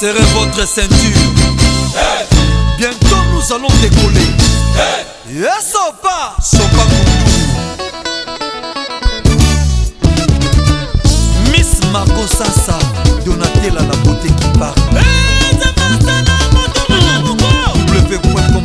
serrez votre ceinture. Hey Bientôt nous allons décoller. Hey yes, Sopa, Sopa Miss Margot Sassa, Donatella la beauté qui parle. Hey, w.com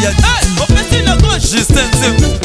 loyalty. Hey, Justin Zemou.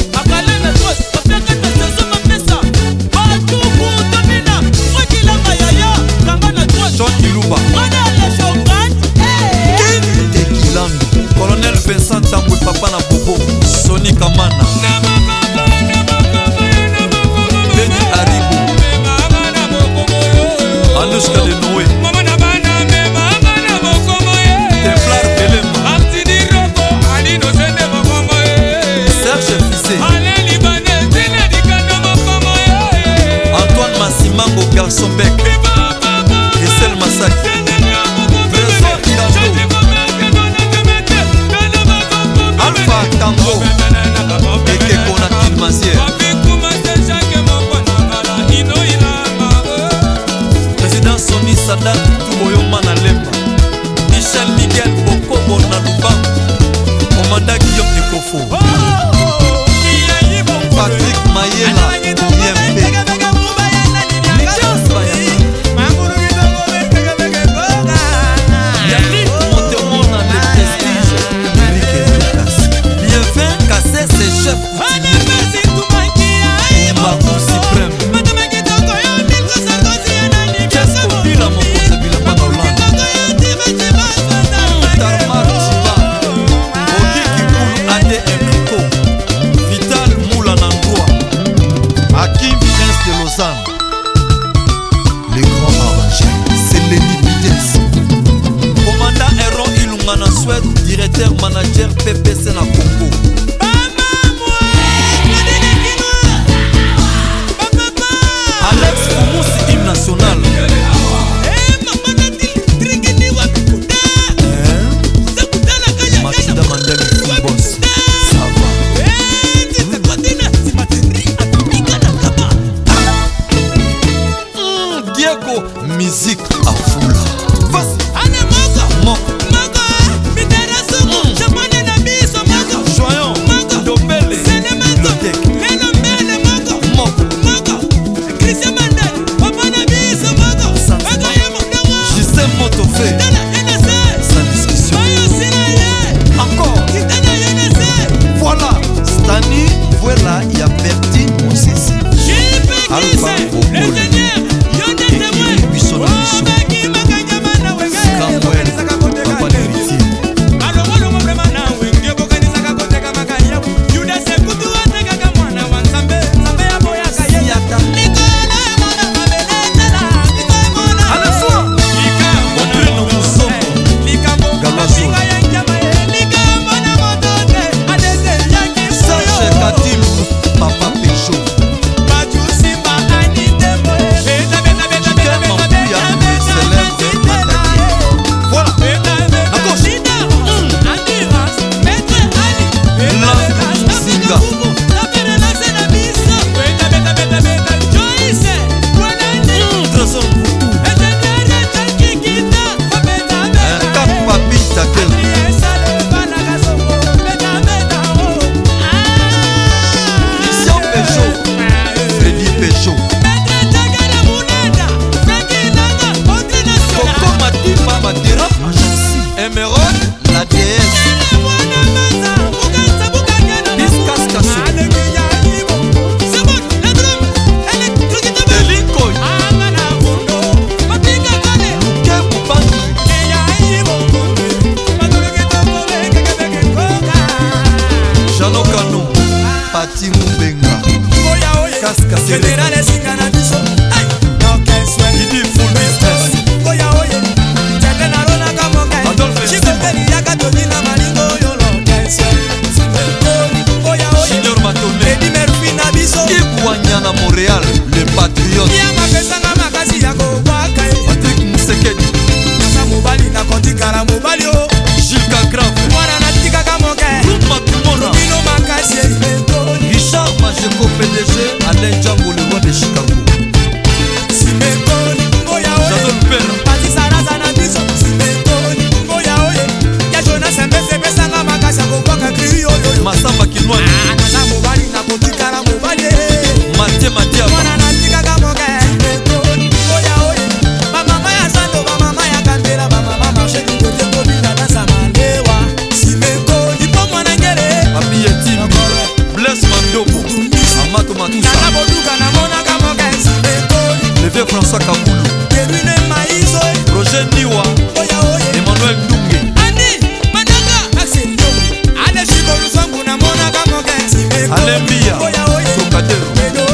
Cascadeur